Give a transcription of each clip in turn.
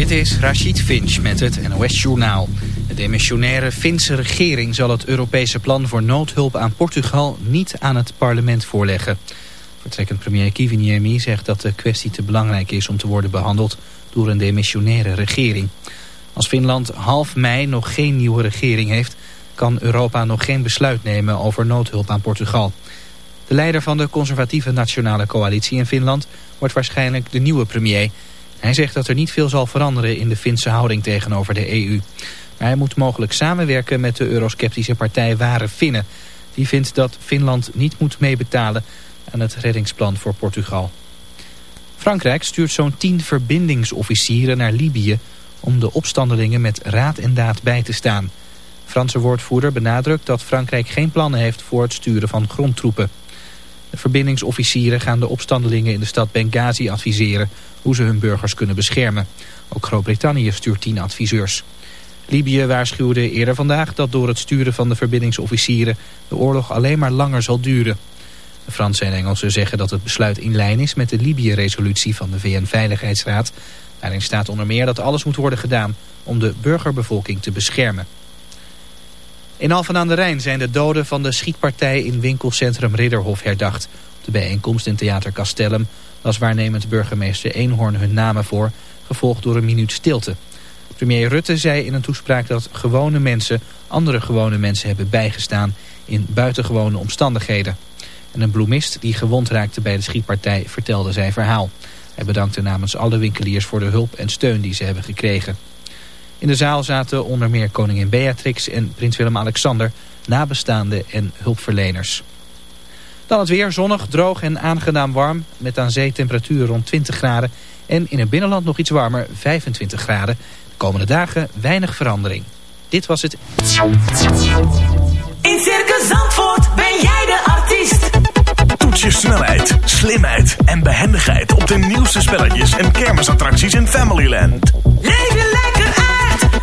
Dit is Rachid Finch met het NOS-journaal. De demissionaire Finse regering zal het Europese plan voor noodhulp aan Portugal niet aan het parlement voorleggen. Vertrekkend premier Kiviniemi zegt dat de kwestie te belangrijk is om te worden behandeld door een demissionaire regering. Als Finland half mei nog geen nieuwe regering heeft, kan Europa nog geen besluit nemen over noodhulp aan Portugal. De leider van de conservatieve nationale coalitie in Finland wordt waarschijnlijk de nieuwe premier... Hij zegt dat er niet veel zal veranderen in de Finse houding tegenover de EU. Maar hij moet mogelijk samenwerken met de eurosceptische partij Ware Finnen. Die vindt dat Finland niet moet meebetalen aan het reddingsplan voor Portugal. Frankrijk stuurt zo'n tien verbindingsofficieren naar Libië... om de opstandelingen met raad en daad bij te staan. Franse woordvoerder benadrukt dat Frankrijk geen plannen heeft voor het sturen van grondtroepen. De verbindingsofficieren gaan de opstandelingen in de stad Benghazi adviseren hoe ze hun burgers kunnen beschermen. Ook Groot-Brittannië stuurt tien adviseurs. Libië waarschuwde eerder vandaag dat door het sturen van de verbindingsofficieren de oorlog alleen maar langer zal duren. De Fransen en Engelsen zeggen dat het besluit in lijn is met de Libië-resolutie van de VN-veiligheidsraad. Daarin staat onder meer dat alles moet worden gedaan om de burgerbevolking te beschermen. In Alphen aan de Rijn zijn de doden van de schietpartij in winkelcentrum Ridderhof herdacht. Op de bijeenkomst in Theater Castellum las waarnemend burgemeester Eenhoorn hun namen voor, gevolgd door een minuut stilte. Premier Rutte zei in een toespraak dat gewone mensen andere gewone mensen hebben bijgestaan in buitengewone omstandigheden. En een bloemist die gewond raakte bij de schietpartij vertelde zijn verhaal. Hij bedankte namens alle winkeliers voor de hulp en steun die ze hebben gekregen. In de zaal zaten onder meer koningin Beatrix en prins Willem-Alexander, nabestaanden en hulpverleners. Dan het weer, zonnig, droog en aangenaam warm, met aan zee rond 20 graden. En in het binnenland nog iets warmer, 25 graden. De komende dagen weinig verandering. Dit was het. In Circus Zandvoort ben jij de artiest. Toets je snelheid, slimheid en behendigheid op de nieuwste spelletjes en kermisattracties in Familyland. Leef je lekker uit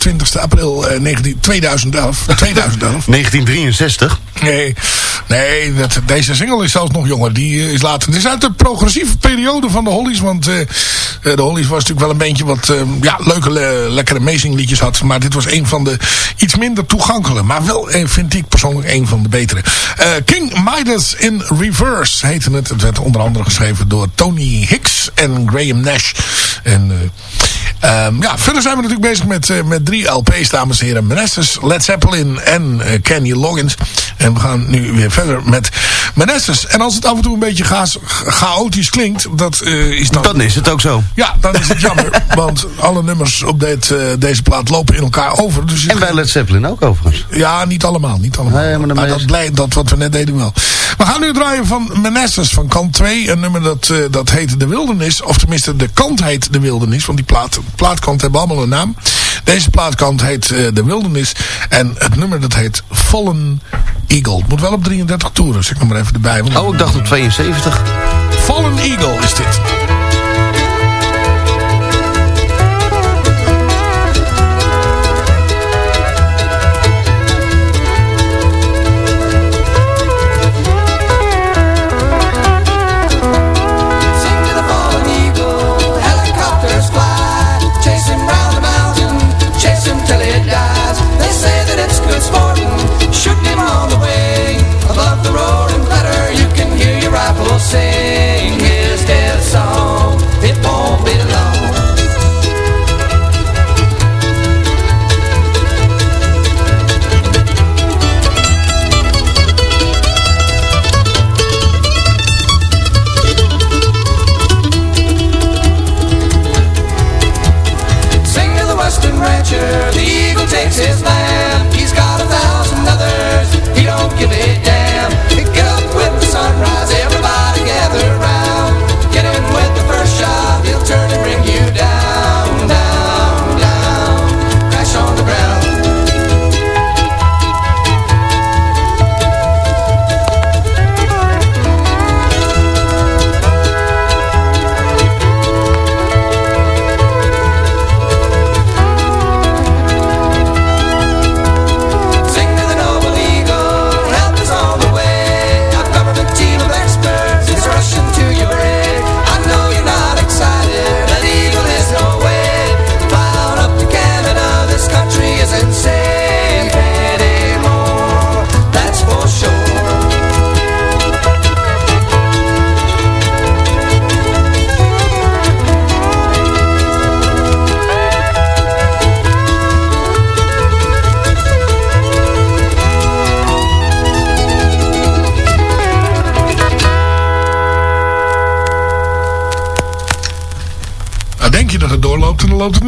20 april eh, 19, 2011. 2011. 1963. Nee, nee dat, deze single is zelfs nog jonger. Die eh, is later. Het is uit de progressieve periode van de Hollies. Want eh, eh, de Hollies was natuurlijk wel een beetje wat eh, ja, leuke, le- lekkere amazing liedjes had. Maar dit was een van de iets minder toegankelijke. Maar wel, vind ik persoonlijk, een van de betere. King Midas in Reverse heette het. Het werd onder andere geschreven door Tony Hicks en Graham Nash. En... eh, Ehm, ja, verder zijn we natuurlijk bezig met, eh, met drie LP's, dames en heren. Manassas, Led Zeppelin en eh, Kenny Loggins. En we gaan nu weer verder met Manassas. En als het af en toe een beetje chaotisch klinkt, dat eh, is dan... Dan is het ook zo. Ja, dan is het jammer. want alle nummers op dit, deze plaat lopen in elkaar over. Dus En bij Led Zeppelin ook overigens. ja, niet allemaal. Niet allemaal. Nee, maar maar dat, dat wat we net deden wel. We gaan nu draaien van Manassas van kant 2. Een nummer dat, eh, dat heet De Wildernis. Of tenminste, de kant heet De Wildernis. Want die plaat, plaatkant hebben allemaal een naam. Deze plaatkant heet eh, De Wildernis. En het nummer dat heet Fallen Eagle. Het moet wel op 33 toeren. Zeg ik nog maar even erbij. want- Oh, ik dacht op 72. Fallen Eagle is dit.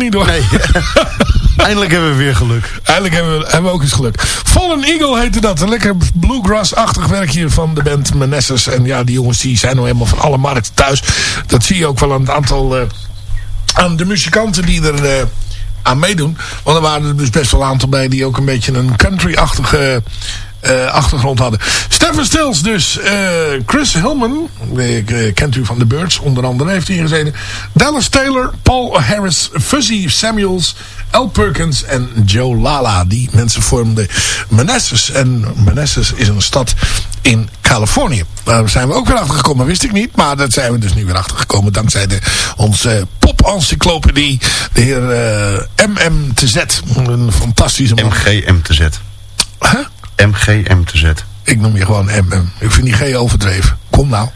Niet. Nee. Eindelijk hebben we weer geluk. Eindelijk hebben we, hebben we ook eens geluk. Fallen Eagle heette dat. Een lekker bluegrass-achtig werkje van de band Manesses. En ja, die jongens die zijn nou helemaal van alle markten thuis. Dat zie je ook wel aan het aantal... eh, aan de muzikanten die er eh, aan meedoen. Want er waren er dus best wel een aantal bij die ook een beetje een country-achtige eh, achtergrond hadden. Stephen Stills dus. eh, Chris Hillman. Ik, eh, kent u van de Birds. Onder andere heeft hij gezeten. Dallas Taylor. Paul Harris. Fuzzy Samuels. Al Perkins en Joe Lala. Die mensen vormden Manassas. En Manassas is een stad in Californië. Daar zijn we ook weer achter gekomen. Wist ik niet. Maar dat zijn we dus nu weer achter gekomen. Dankzij de, onze pop-encyclopedie. De heer eh MM te Z. Een fantastische man. MGM te Z. Huh? MGM te Z. Ik noem je gewoon MM. Ik vind die G overdreven. Kom nou.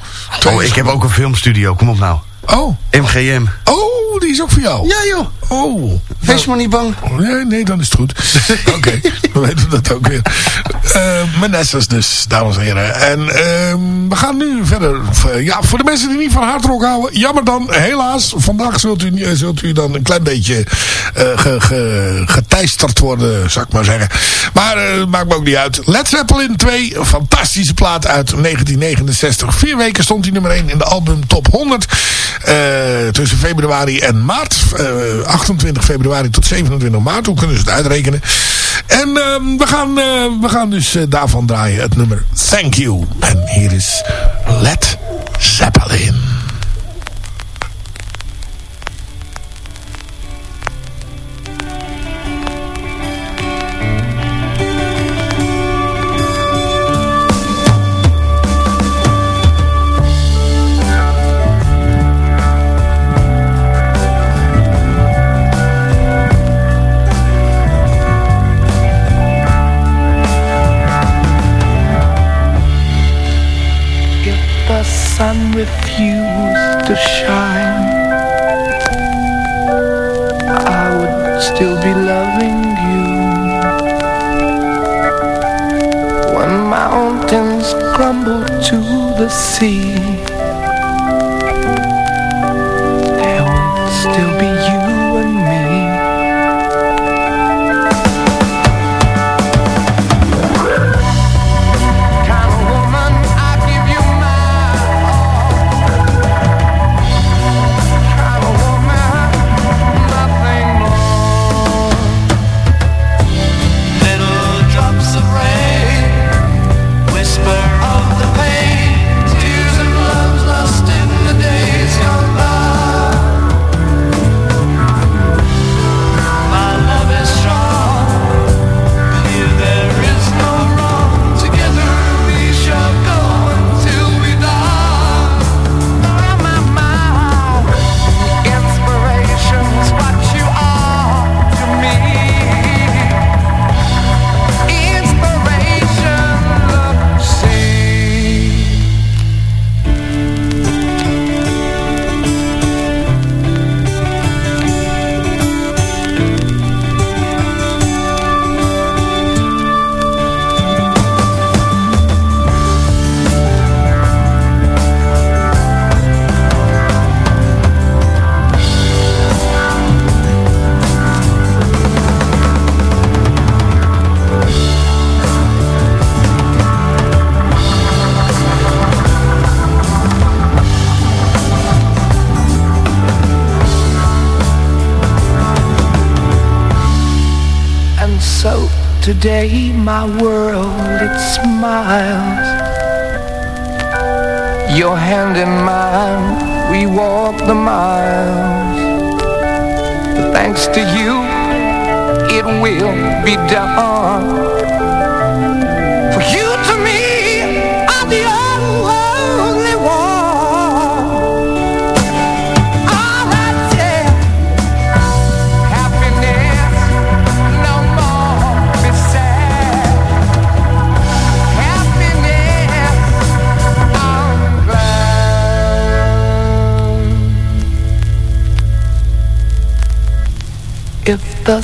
Oh, ik heb ook een filmstudio. Kom op nou. Oh. MGM. Oh, die is ook voor jou. Ja joh. Oh. Wees maar niet bang. Nee, nee, dan is het goed. Oké, dan weten we dat ook weer. Uh, Manassas dus, dames en heren. En ehm, we gaan nu verder. Eh, ja, voor de mensen die niet van hardrock houden. Jammer dan, helaas. Vandaag zult u, eh, zult u dan een klein beetje eh, ge, ge, geteisterd worden, zou ik maar zeggen. Maar eh, maakt me ook niet uit. Led Zeppelin 2, een fantastische plaat uit 1969. Vier weken stond hij nummer 1 in de album Top 100. Eh, tussen februari en maart. Eh, 28 februari tot 27 maart. Hoe kunnen ze het uitrekenen? En ehm, we, gaan, eh, we gaan dus eh, daarvan draaien het nummer Thank You. En hier is Led Zeppelin. Sun refused to shine, I would still be loving you. When mountains crumble to the sea, say my word.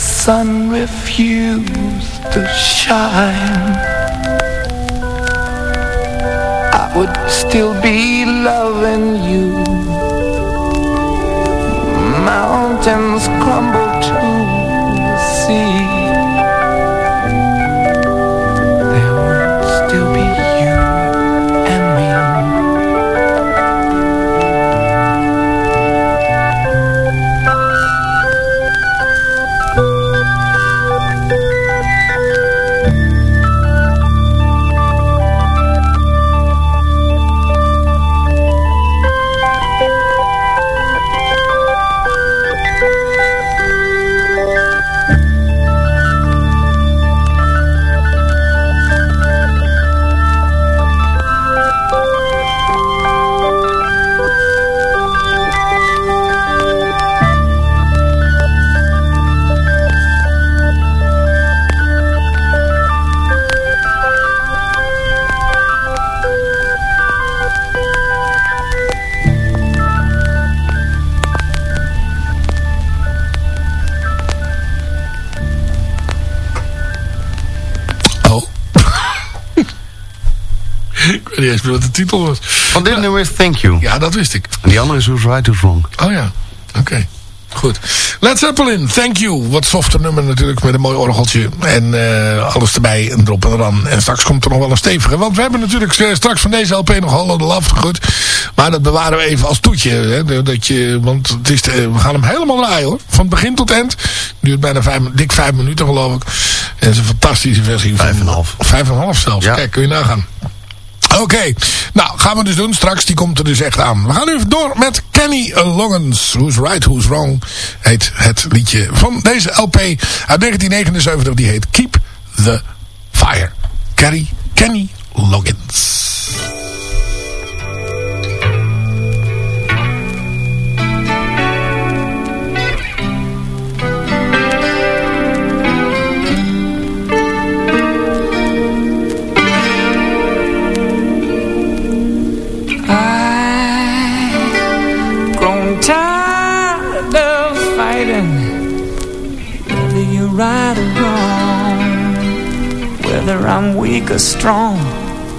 Sun refused to shine, I would still be loving you. mountains crumble to the sea. Niet eens meer wat de titel was. Van dit nummer is Thank You. Ja, dat wist ik. En die andere is Who's Right, Who's Wrong. Oh ja, oké. Goed. Led Zeppelin, Thank You. Wat softer nummer natuurlijk met een mooi orgeltje. En eh, alles erbij en erop en eraan. En straks komt er nog wel een stevige. Want we hebben natuurlijk eh, straks van deze LP nog the Love goed. Maar dat bewaren we even als toetje. Hè, dat je, want het is, we gaan hem helemaal draaien hoor. Van begin tot eind. Duurt bijna vijf, dik vijf minuten geloof ik. En het is een fantastische versie. Vijf en een half. Vijf en een half zelfs. Ja. Kijk, kun je nagaan. Oké, nou gaan we dus doen. Straks, die komt er dus echt aan. We gaan nu door met Kenny Loggins. Who's Right, Who's Wrong heet het liedje van deze LP uit 1979. Die heet Keep the Fire. Kenny, Kenny Loggins. Whether I'm weak or strong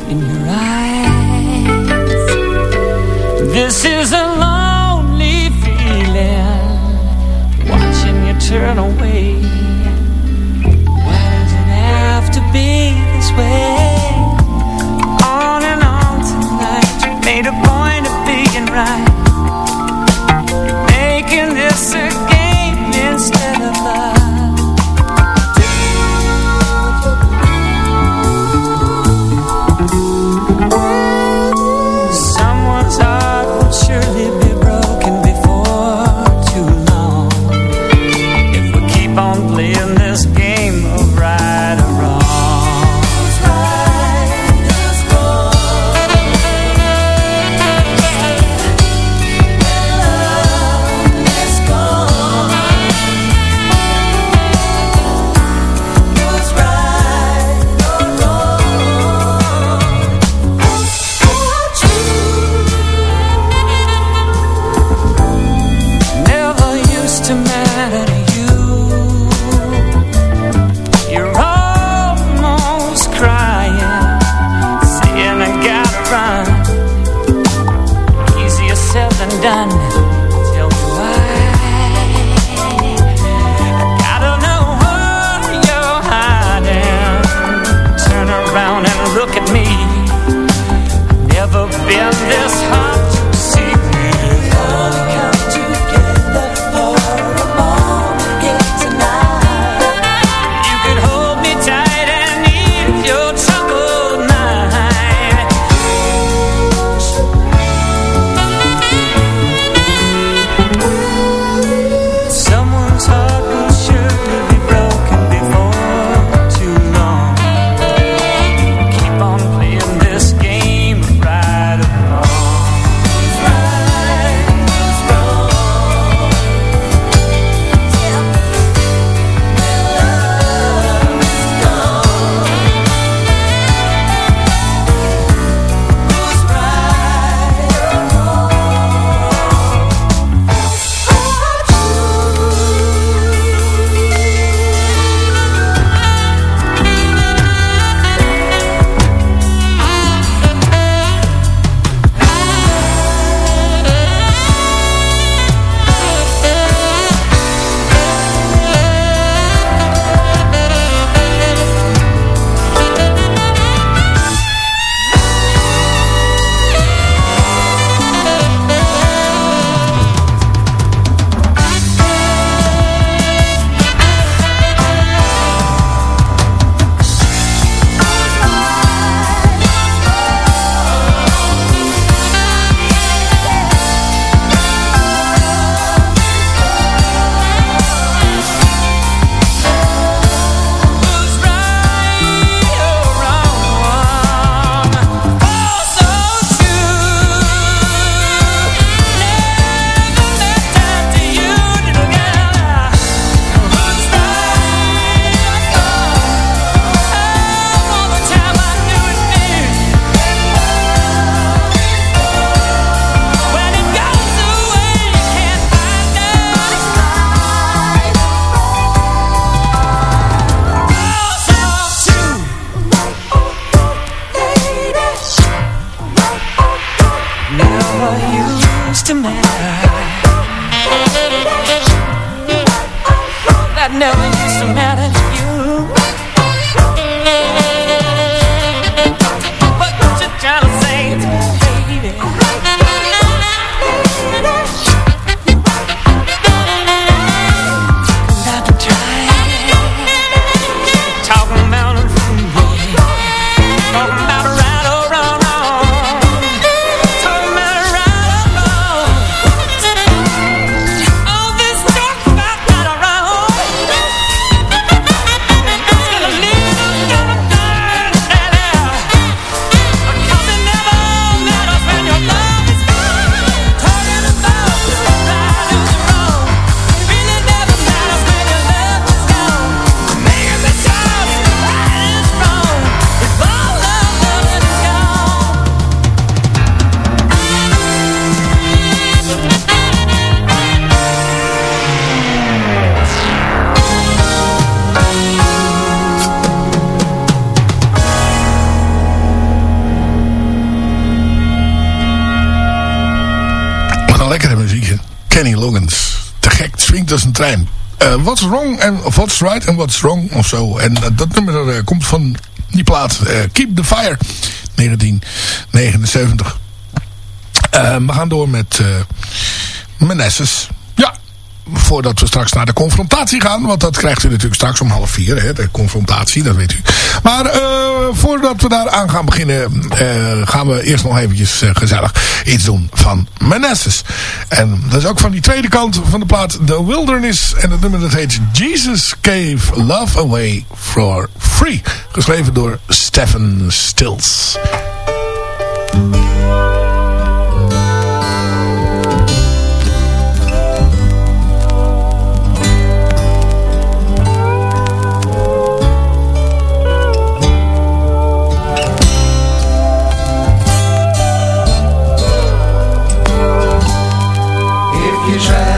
In your eyes. This is a lonely feeling Watching you turn away. Why does it have to be this way? On and on tonight You made a point of being right done. Lekkere muziek? Kenny Loggins. Te gek, swingt als een trein. Eh, what's wrong en what's right en what's wrong of zo. En eh, dat nummer eh, komt van die plaat Keep the Fire 1979. Eh, we gaan door met Menesses. Voordat we straks naar de confrontatie gaan. Want dat krijgt u natuurlijk straks om half vier. Hè, de confrontatie, dat weet u. Maar eh, voordat we daar aan gaan beginnen... eh, gaan we eerst nog eventjes eh, gezellig iets doen van Menesses. En dat is ook van die tweede kant van de plaat The Wilderness. En het nummer dat heet Jesus Gave Love Away for Free. Geschreven door Stephen Stills. If you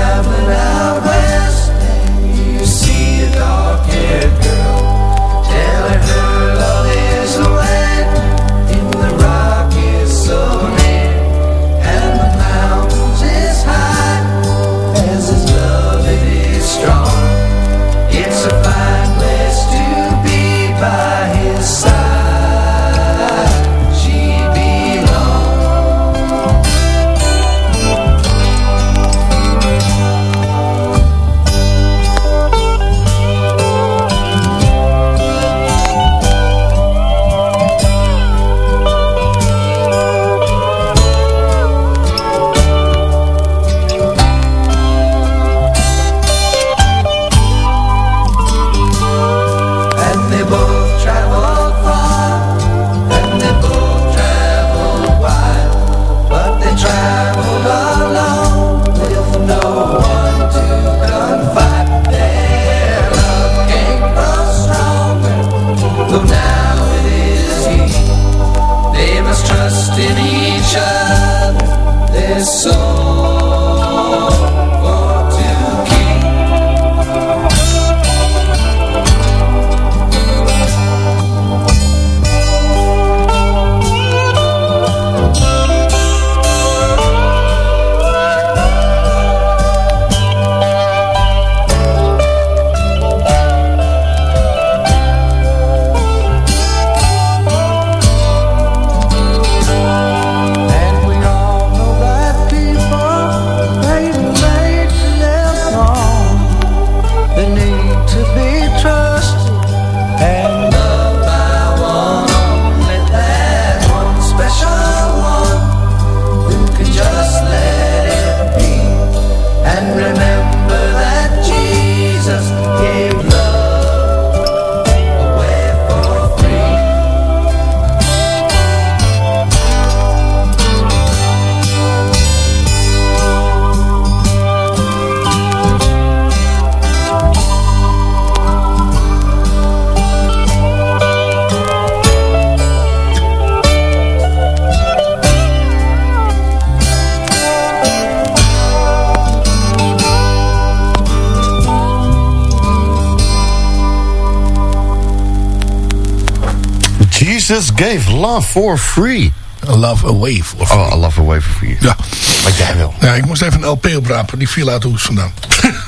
for free. Love Away for Oh, I love away for you. Ja. Wat jij wil. ja, ik moest even een LP oprapen. Die viel uit de hoes vandaan.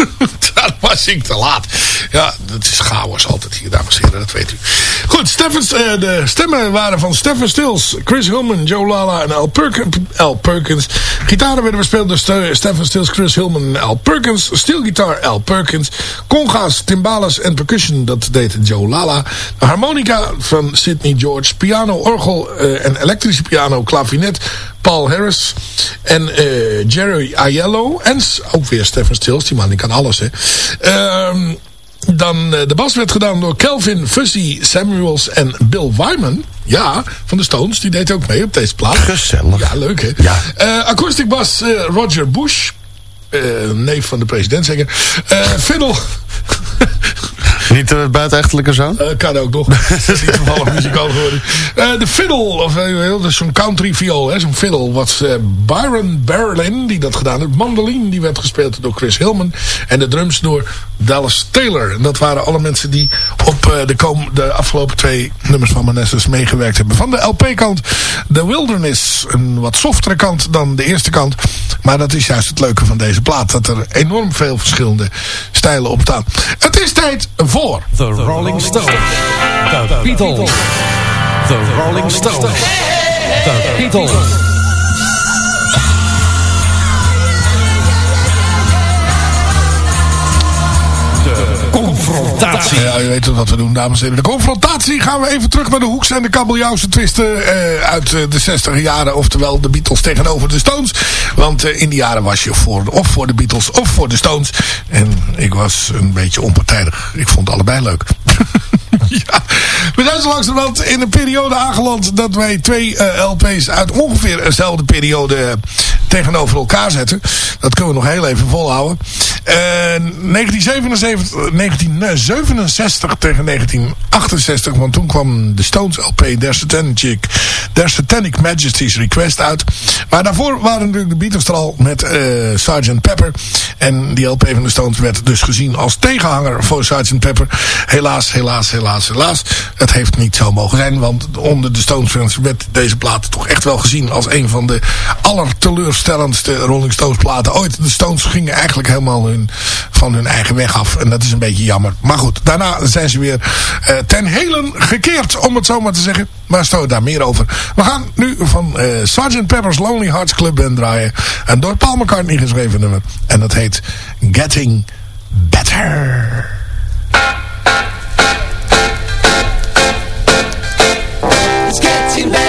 Was ik te laat. Ja, dat is chaos altijd hier, dames en heren. Dat weet u. Goed, eh, de stemmen waren van Stephen Stills, Chris Hillman, Joe Lala en Al, Perkins. Al Perkins. Gitaren werden bespeeld door Ste- Stephen Stills, Chris Hillman en Al Perkins. Steelgitaar Al Perkins. Conga's, timbales en percussion, dat deed Joe Lala. De harmonica van Sidney George. Piano, orgel eh, en elektrische piano, clavinet. Paul Harris en eh, Jerry Aiello. En ook weer Stephen Stills, die man die kan alles hè. Ehm, dan eh, de bas werd gedaan door Kelvin Fuzzy Samuels en Bill Wyman. Ja, van de Stones. Die deed ook mee op deze plaat. Gezellig. Ja, leuk hè. Ja. Eh, acoustic bas Roger Bush. Eh, neef van de president zeker. Fiddle. Niet de buitenechtelijke zoon? Eh, kan ook nog. Dat is niet toevallig muzikaal geworden. Eh, de fiddle, of eh, is zo'n country viool, zo'n fiddle, was eh, Byron Berlin die dat gedaan heeft. Mandoline, die werd gespeeld door Chris Hillman. En de drums door Dallas Taylor. En dat waren alle mensen die op eh, de, kom, de afgelopen twee nummers van Manassas meegewerkt hebben. Van de LP-kant, The Wilderness, een wat softere kant dan de eerste kant. Maar dat is juist het leuke van deze plaat, dat er enorm veel verschillende stijlen op staan. Het is tijd voor... The Rolling Stones. The Beatles. The Rolling Stones. The Beatles. Confrontatie. Ja, je weet wat we doen, dames en heren. De confrontatie gaan we even terug naar de hoeks en de kabeljauwse twisten eh, uit eh, de 60 jaren. Oftewel de Beatles tegenover de Stones. Want eh, in die jaren was je voor, of voor de Beatles of voor de Stones. En ik was een beetje onpartijdig. Ik vond allebei leuk. ja, we zijn zo langzamerhand in een periode aangeland dat wij twee LP's uit ongeveer dezelfde periode tegenover elkaar zetten. Dat kunnen we nog heel even volhouden. Eh, 1977, 1967 tegen 1968, want toen kwam de Stones LP Their Satanic, Their Satanic Majesty's Request uit. Maar daarvoor waren natuurlijk de Beatles er al met eh Sgt. Pepper. En die LP van de Stones werd dus gezien als tegenhanger voor Sgt. Pepper. Helaas, helaas, helaas, helaas. Het heeft niet zo mogen zijn, want onder de Stones fans werd deze plaat toch echt wel gezien als een van de allerteleurstellendste Rolling Stones platen ooit. De Stones gingen eigenlijk helemaal hun, van hun eigen weg af. En dat is een beetje jammer. Maar goed, daarna zijn ze weer eh, ten helen gekeerd, om het zo maar te zeggen. Maar stel daar meer over. We gaan nu van eh Sgt. Pepper's Lonely Hearts Club Band draaien. Een door Paul McCartney geschreven nummer. En dat heet Getting Better. It's getting better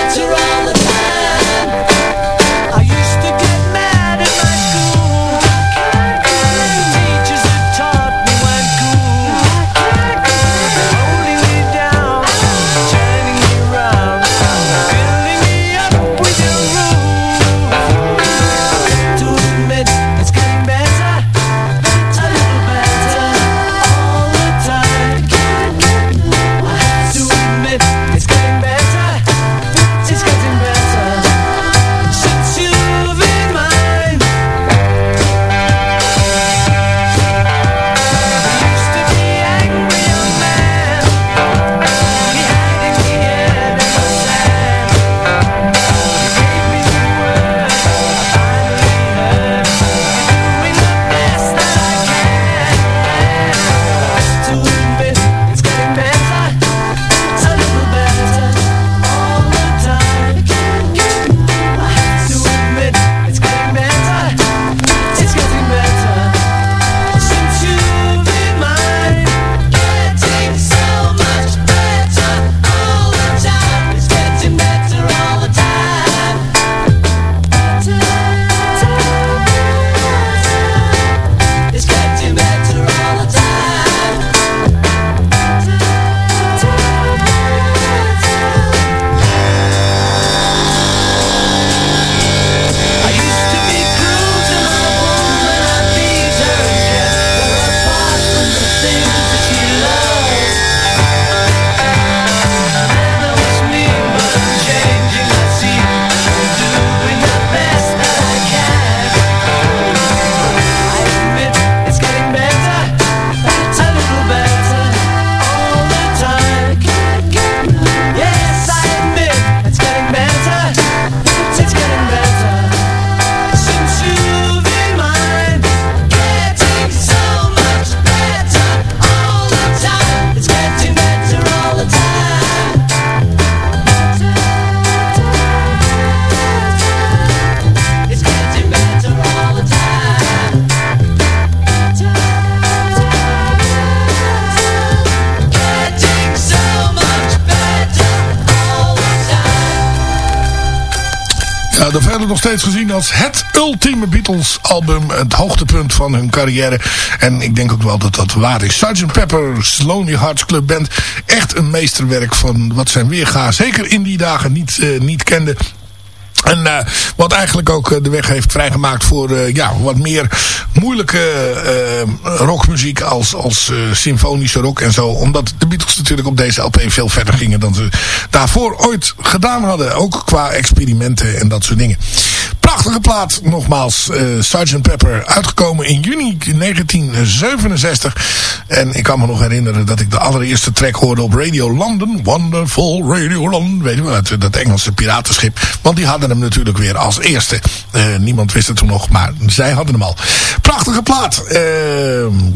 als het ultieme Beatles album. Het hoogtepunt van hun carrière. En ik denk ook wel dat dat waar is. Sgt. Pepper's Lonely Hearts Club Band. Echt een meesterwerk van wat zijn weerga. Zeker in die dagen niet, eh, niet kende. En uh, wat eigenlijk ook uh, de weg heeft vrijgemaakt voor ja, wat meer moeilijke rockmuziek als, als symfonische rock en zo. Omdat de Beatles natuurlijk op deze LP veel verder gingen dan ze daarvoor ooit gedaan hadden. Ook qua experimenten en dat soort dingen. Prachtige plaat, nogmaals, Sgt. Pepper, uitgekomen in juni 1967. En ik kan me nog herinneren dat ik de allereerste track hoorde op Radio London. Wonderful Radio London, weet je wel, dat, Engelse piratenschip. Want die hadden hem natuurlijk weer als eerste. Uh, niemand wist het toen nog, maar zij hadden hem al. Prachtige plaat. Uh,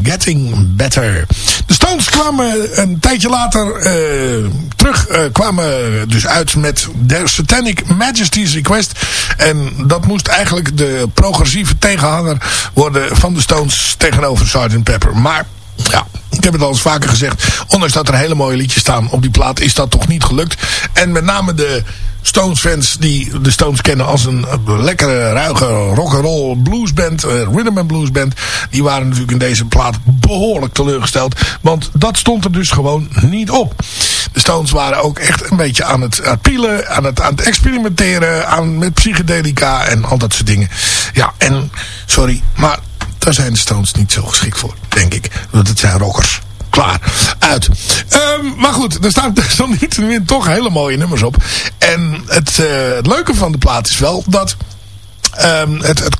Getting Better. De Stones kwamen een tijdje later uh, terug. kwamen dus uit met Their Satanic Majesty's Request. En dat moest eigenlijk de progressieve tegenhanger worden van de Stones tegenover Sgt. Pepper. Maar ja, ik heb het al eens vaker gezegd. Ondanks dat er hele mooie liedjes staan op die plaat is dat toch niet gelukt. En met name de Stones fans die de Stones kennen als een lekkere, ruige rock'n'roll bluesband, uh, rhythm and blues band. Die waren natuurlijk in deze plaat behoorlijk teleurgesteld. Want dat stond er dus gewoon niet op. De Stones waren ook echt een beetje aan het, aan het pielen, aan het, aan het experimenteren, aan, met psychedelica en al dat soort dingen. Ja, en sorry, maar daar zijn de Stones niet zo geschikt voor, denk ik. Want het zijn rockers. Klaar. Uit. Um, maar goed, er staan dan niet toch hele mooie nummers op. En het, uh, het leuke van de plaat is wel dat... Um, het, het,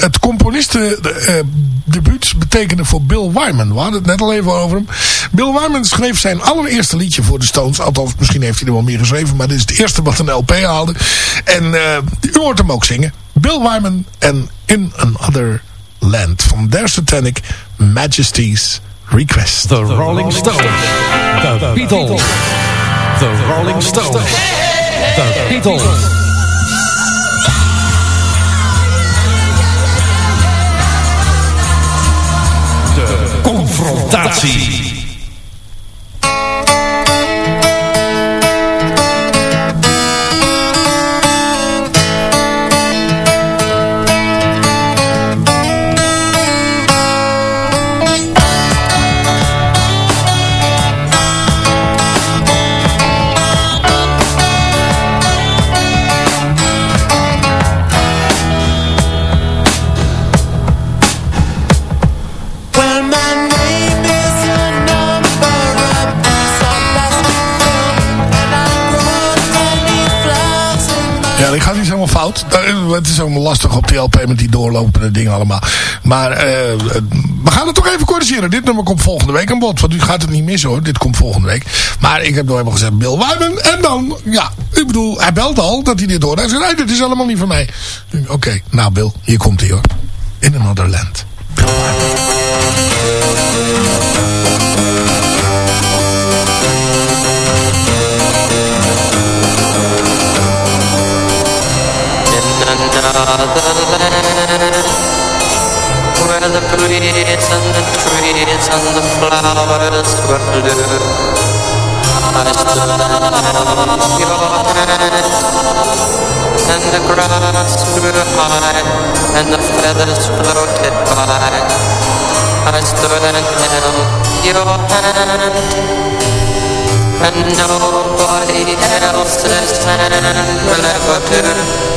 het componisten-debuut uh, betekende voor Bill Wyman. We hadden het net al even over hem. Bill Wyman schreef zijn allereerste liedje voor de Stones. Althans, misschien heeft hij er wel meer geschreven. Maar dit is het eerste wat een LP haalde. En uh, u hoort hem ook zingen. Bill Wyman en In Another Land. Van Their Satanic Majesty's Request. The Rolling Stones. The Beatles. The Rolling Stones. The Beatles. De confrontatie. Het is allemaal lastig op die LP met die doorlopende dingen allemaal. Maar uh, we gaan het toch even corrigeren. Dit nummer komt volgende week aan bod. Want u gaat het niet missen hoor. Dit komt volgende week. Maar ik heb nog helemaal gezegd Bill Wyman. En dan, ja, ik bedoel, hij belt al dat hij dit hoort. Hij zegt, nee, dit is allemaal niet voor mij. Oké, nou Bill, hier komt hij hoor. In Another Land. Bill another land Where the breeze and the trees and the flowers were blue. I stood held your hand And the grass grew high and the feathers floated by. I stood and held your hand And nobody else's hand will ever do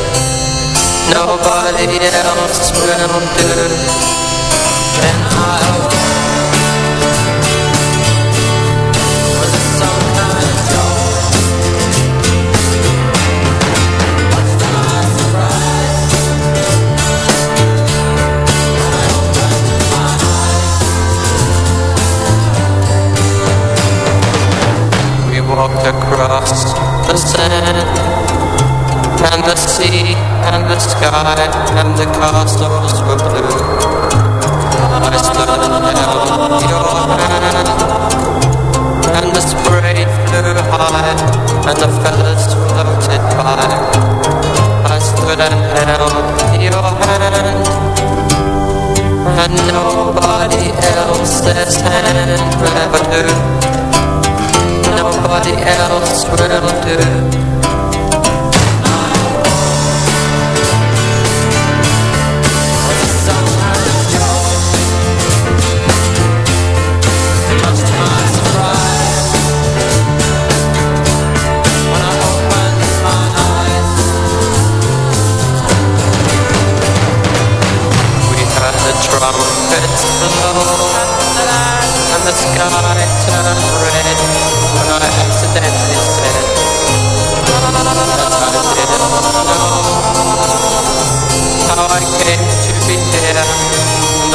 nobody else will do. And and the castles were blue. I and held your hand, and the spray flew high and the feathers floated by. I stood and held your hand, and nobody else's hand will ever do. Nobody else will do.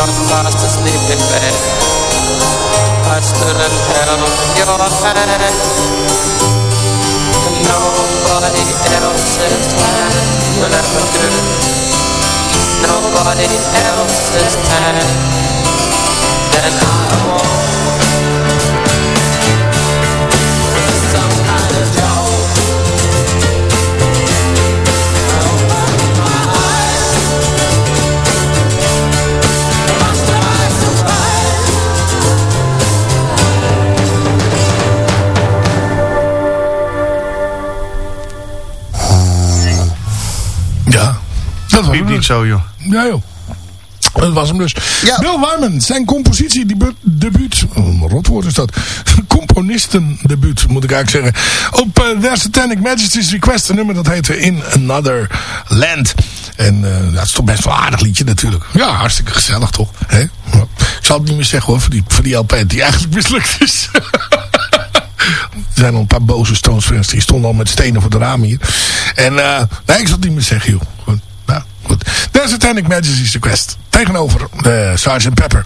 Not fast asleep in bed. I stood and held your hand, and nobody else's hand will ever do. Nobody else's hand, then I Zo, joh. Ja joh. Dat was hem dus. Bill Wyman, zijn compositiedebuut. Oh, een rotwoord is dat. Componistendebuut, moet ik eigenlijk zeggen. Op uh, Their Satanic Majesty's Request. Een nummer dat heette In Another Land. En eh, dat is toch best wel een aardig liedje natuurlijk. Ja, hartstikke gezellig toch. Hè? Ja. Ik zal het niet meer zeggen hoor, voor die, voor die LP die eigenlijk mislukt is. Er zijn al een paar boze Stones fans die stonden al met stenen voor de ramen hier. En eh, nee, ik zal het niet meer zeggen joh. Gewoon, goed. There's Satanic Majesty's Request. Tegenover uh, Sgt. Pepper.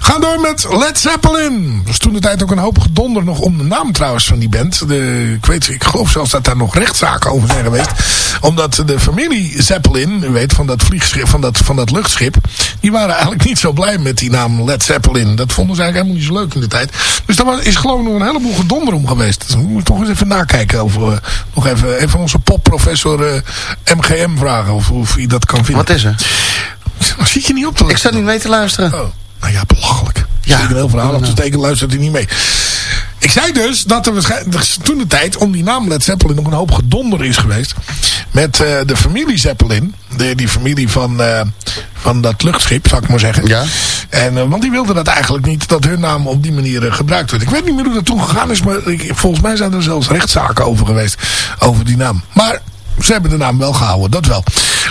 Gaan door met Led Zeppelin. Er was toen de tijd ook een hoop gedonder nog om de naam trouwens van die band. De, ik, weet, ik geloof zelfs dat daar nog rechtszaken over zijn geweest. Omdat de familie Zeppelin, u weet, van dat, vliegschip, van dat, van dat luchtschip. Die waren eigenlijk niet zo blij met die naam Led Zeppelin. Dat vonden ze eigenlijk helemaal niet zo leuk in de tijd. Dus daar was- is gewoon nog een heleboel gedonder om geweest. Dus we moeten toch eens even nakijken. Of, nog even, even onze popprofessor eh, MGM vragen. Of, of hij dat kan vinden. Wat is er? Zit je niet op te Ik zat niet mee te luisteren. Oh, nou ja, belachelijk. Ja, ik een heel verhaal op te steken, luistert hij niet mee. Ik zei dus dat er waarschijnlijk toen de tijd om die naam Led Zeppelin nog een hoop gedonder is geweest. Met eh, de familie Zeppelin. De, die familie van, eh, van dat luchtschip, zou ik maar zeggen. Ja. En, eh, want die wilden dat eigenlijk niet, dat hun naam op die manier gebruikt werd. Ik weet niet meer hoe dat toen gegaan is, maar ik, volgens mij zijn er zelfs rechtszaken over geweest. Over die naam. Maar ze hebben de naam wel gehouden, dat wel.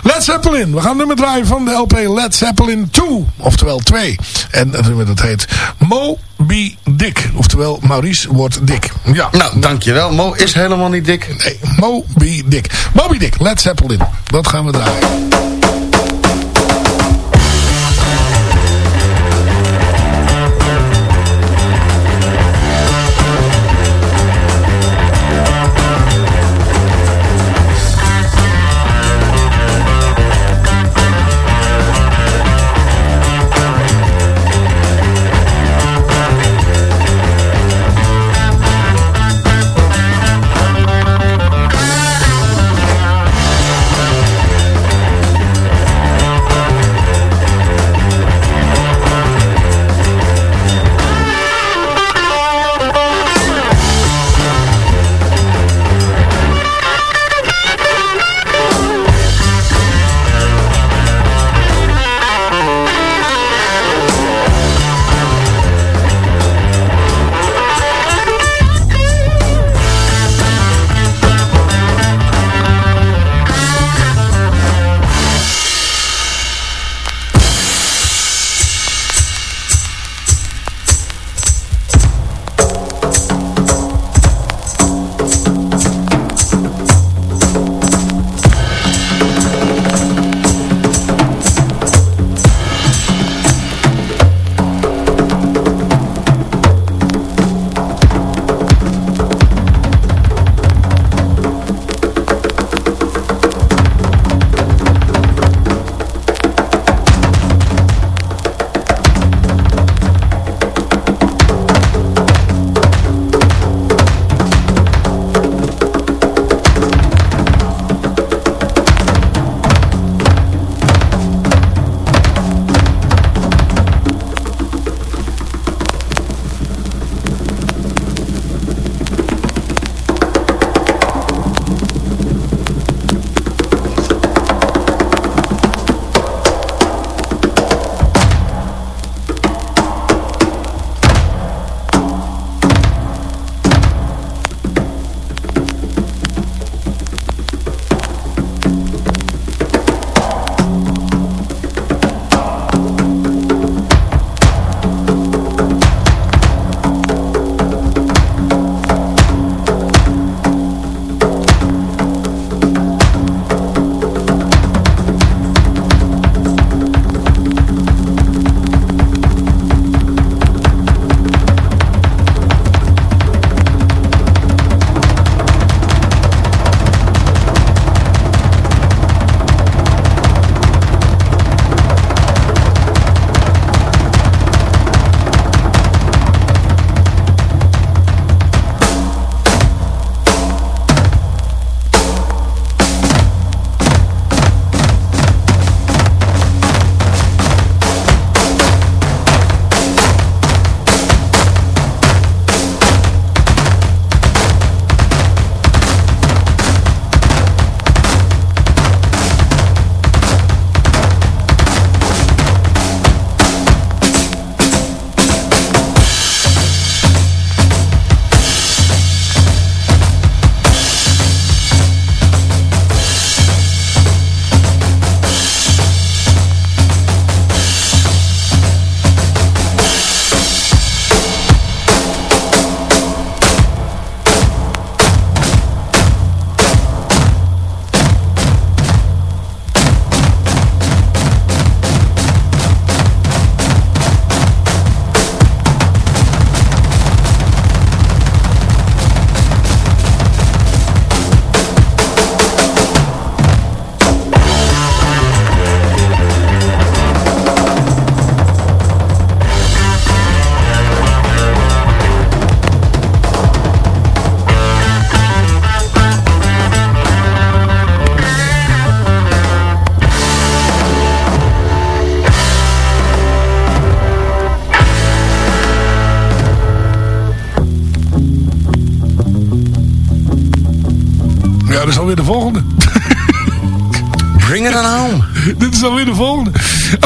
Led Zeppelin. We gaan nummer draaien van de LP Led Zeppelin 2. Oftewel 2. En het nummer dat heet Moby Dick. Oftewel Maurice wordt dik. Ja. Nou, dankjewel. Mo is helemaal niet dik. Nee, Moby Dick. Moby Dick, Led Zeppelin. Dat gaan we draaien.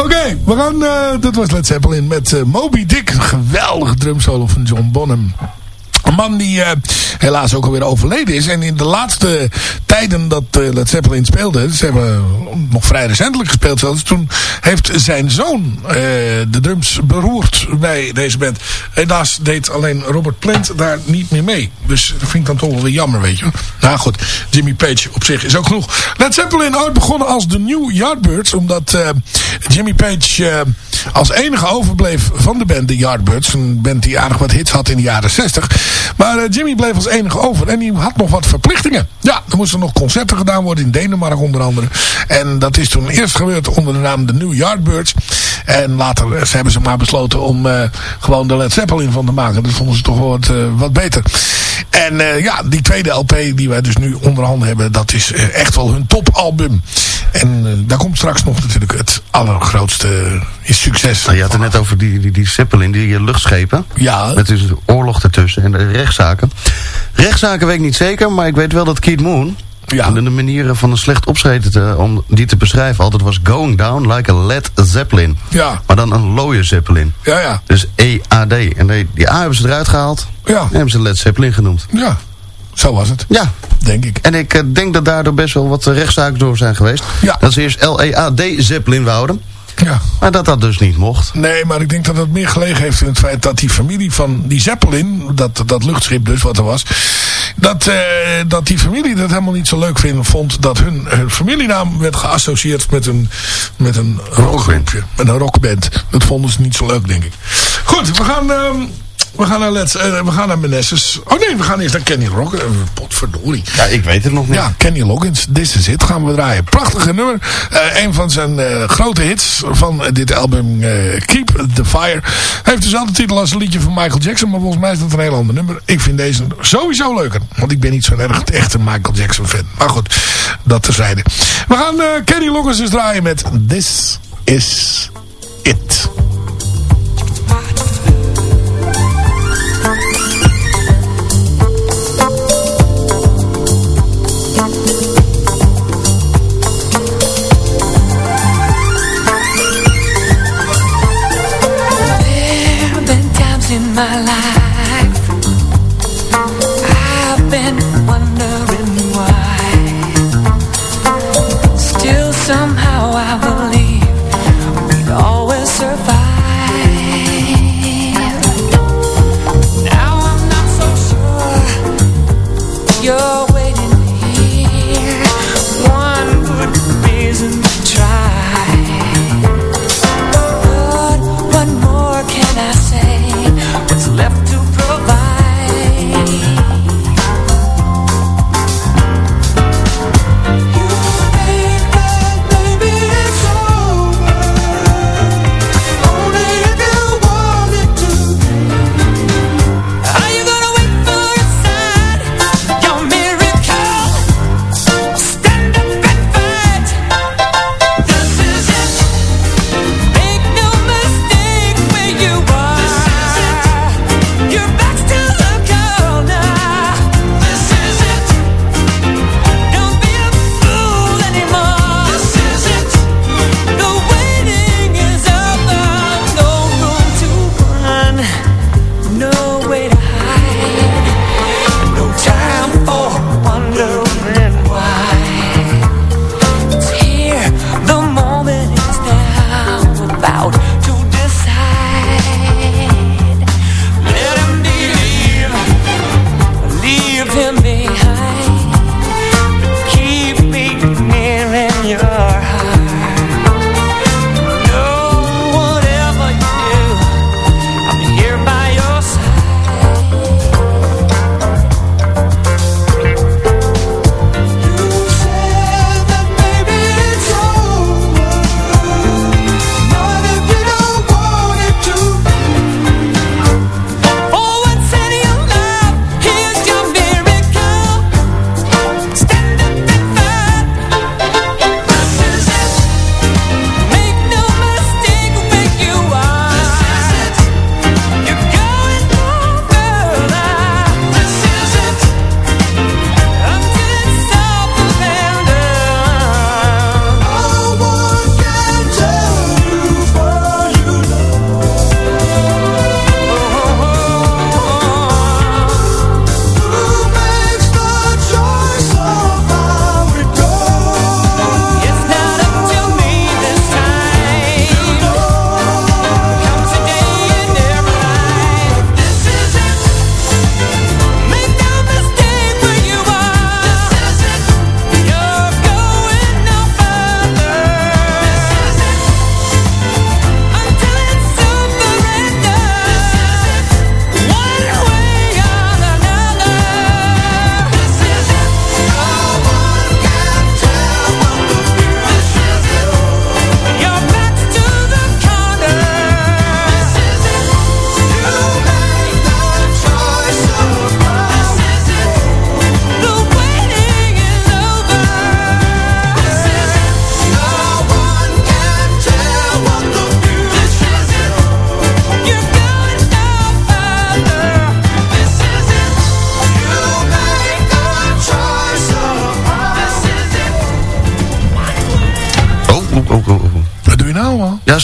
Oké, we gaan... eh, dat was Led Zeppelin met eh, Moby Dick. Een geweldige drumsolo van John Bonham. Een man die eh, helaas ook alweer overleden is. En in de laatste tijden dat Led Zeppelin speelde. Ze hebben nog vrij recentelijk gespeeld zelfs. Toen heeft zijn zoon eh, de drums beroerd bij deze band. Helaas deed alleen Robert Plant daar niet meer mee. Dus dat vind ik dan toch wel weer jammer, weet je. Nou goed, Jimmy Page op zich is ook genoeg. Led Zeppelin ooit begonnen als de New Yardbirds. Omdat eh, Jimmy Page eh, als enige overbleef van de band de Yardbirds. Een band die aardig wat hits had in de jaren 60. Maar eh, Jimmy bleef als enige over. En die had nog wat verplichtingen. Ja, er moesten nog concerten gedaan worden in Denemarken onder andere. En dat is toen eerst gebeurd onder de naam de New Yardbirds. En later eh, hebben ze maar besloten om eh, gewoon de Led Zeppelin van te maken. Dat vonden ze toch wat, wat beter. En ja, die tweede LP die wij dus nu onder handen hebben, dat is echt wel hun topalbum. En eh, daar komt straks nog natuurlijk het allergrootste eh, succes. Nou, je had het net over die, die, die Zeppelin, die luchtschepen. Ja. Met dus oorlog ertussen en de rechtszaken. Rechtszaken weet ik niet zeker, maar ik weet wel dat Keith Moon... Ja. De, de manieren van een slecht opscheten te, om die te beschrijven altijd was going down like a Led Zeppelin. Ja. Maar dan een looie Zeppelin. Ja, ja. Dus EAD. En die, die A hebben ze eruit gehaald. Ja. En hebben ze Led Zeppelin genoemd. Ja, zo was het. Ja. Denk ik. En ik eh, denk dat daardoor best wel wat eh, rechtszaken door zijn geweest. Ja. Dat ze eerst LEAD Zeppelin wouden. Ja. Maar dat dat dus niet mocht. Nee, maar ik denk dat het meer gelegen heeft in het feit dat die familie van die Zeppelin, dat, dat luchtschip dus wat er was, dat, eh, dat die familie dat helemaal niet zo leuk vind, vond dat hun, hun familienaam werd geassocieerd met een, met een rockgroepje, met een rockband. Dat vonden ze niet zo leuk, denk ik. Goed, we gaan... ehm, we gaan naar Let's, eh, we gaan naar Menesses. Oh nee, we gaan eerst naar Kenny Rock. Uh, potverdorie. Ja, ik weet het nog niet. Ja, Kenny Loggins, This Is It gaan we draaien. Prachtige nummer. Eh, een van zijn eh, grote hits van eh, dit album eh, Keep the Fire. Heeft dezelfde titel als een liedje van Michael Jackson. Maar volgens mij is dat een heel ander nummer. Ik vind deze sowieso leuker. Want ik ben niet zo'n erg echte Michael Jackson fan. Maar goed, dat terzijde. We gaan eh, Kenny Loggins dus draaien met This Is It. nothing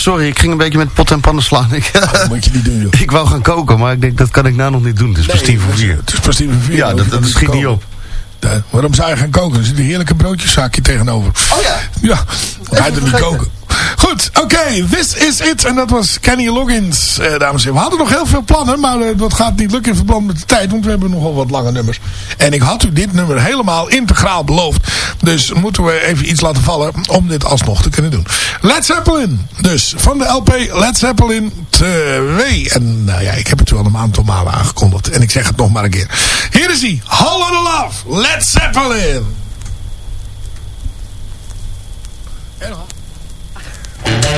sorry, ik ging een beetje met pot en pannen slaan. Ik, Dat moet je niet doen, joh. ik wou gaan koken, maar ik denk, dat kan ik nou nog niet doen. Het is pas tien voor vier. Het is pas tien voor vier. Ja, dat, schiet niet op. Waarom zou je gaan koken? Er zit een heerlijke broodjeszaakje tegenover. Oh ja. Ja, ga je er niet koken. Goed, oké, this is it. En dat was Kenny Loggins, eh, dames en heren. We hadden nog heel veel plannen, maar eh, dat gaat niet lukken in verband met de tijd. Want we hebben nogal wat lange nummers. En ik had u dit nummer helemaal integraal beloofd. Dus moeten we even iets laten vallen om dit alsnog te kunnen doen. Led Zeppelin. Dus van de LP Led Zeppelin 2. En nou ja, ik heb het al een aantal malen aangekondigd. En ik zeg het nog maar een keer. Hier is hij. Hollow the Love. Led Zeppelin. En nog.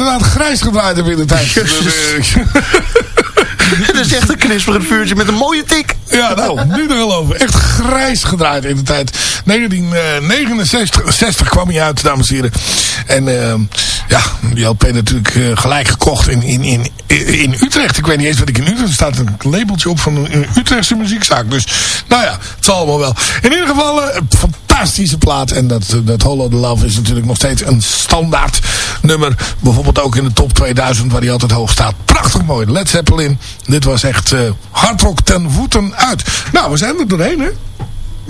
Inderdaad grijs gedraaid heb in de tijd. Het is echt een knisperend vuurtje met een mooie tik. Ja, nou, nu wel over. Echt grijs gedraaid in de tijd. 1969 60 kwam hij uit, dames en heren. En uh, ja, die LP natuurlijk uh, gelijk gekocht in, in, in, in Utrecht. Ik weet niet eens wat ik in Utrecht... Er staat een labeltje op van een Utrechtse muziekzaak. Dus, nou ja, het zal allemaal wel. In ieder geval, uh, fantastische plaat. En dat, dat Hollow the Love is natuurlijk nog steeds een standaard nummer. Bijvoorbeeld ook in de top 2000 waar hij altijd hoog staat. Prachtig mooi. Led Zeppelin. Dit was echt hardrock ten voeten uit. Nou, we zijn er doorheen, hè?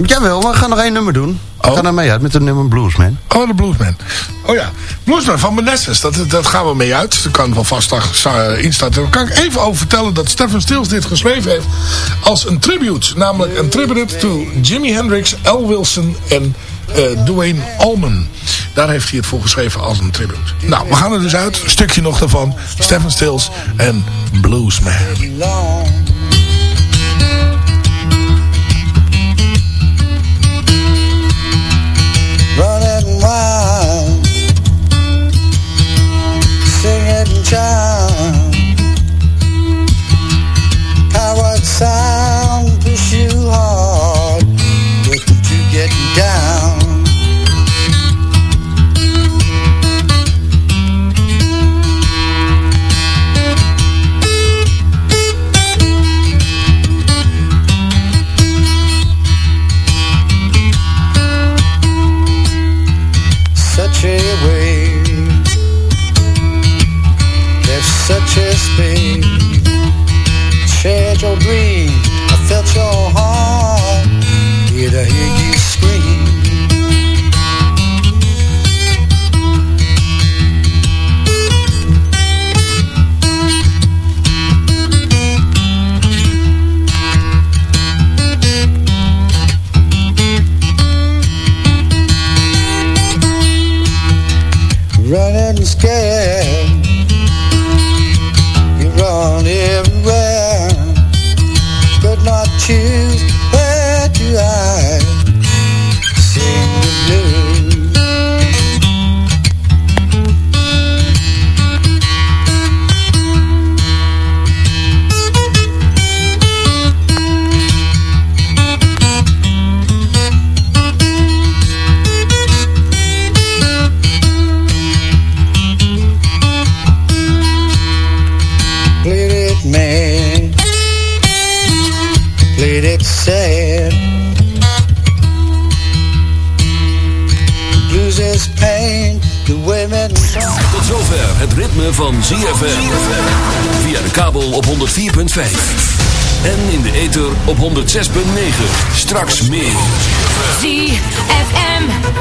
Jawel, we gaan nog één nummer doen. We Oh. gaan er mee uit met de nummer Bluesman. Oh, de Bluesman. Oh ja, Bluesman van Meneses. Dat, dat gaan we mee uit. Dat kan wel vast instaan. Daar kan ik even over vertellen dat Stephen Stills dit geschreven heeft als een tribute. Namelijk een tribute to Jimi Hendrix, L. Wilson en uh, Dwayne Allman. Daar heeft hij het voor geschreven als een tribute. Nou, we gaan er dus uit. Een stukje nog daarvan. Stephen Stills en Bluesman. Singing